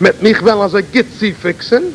mit mich wel as a gitzi fixen?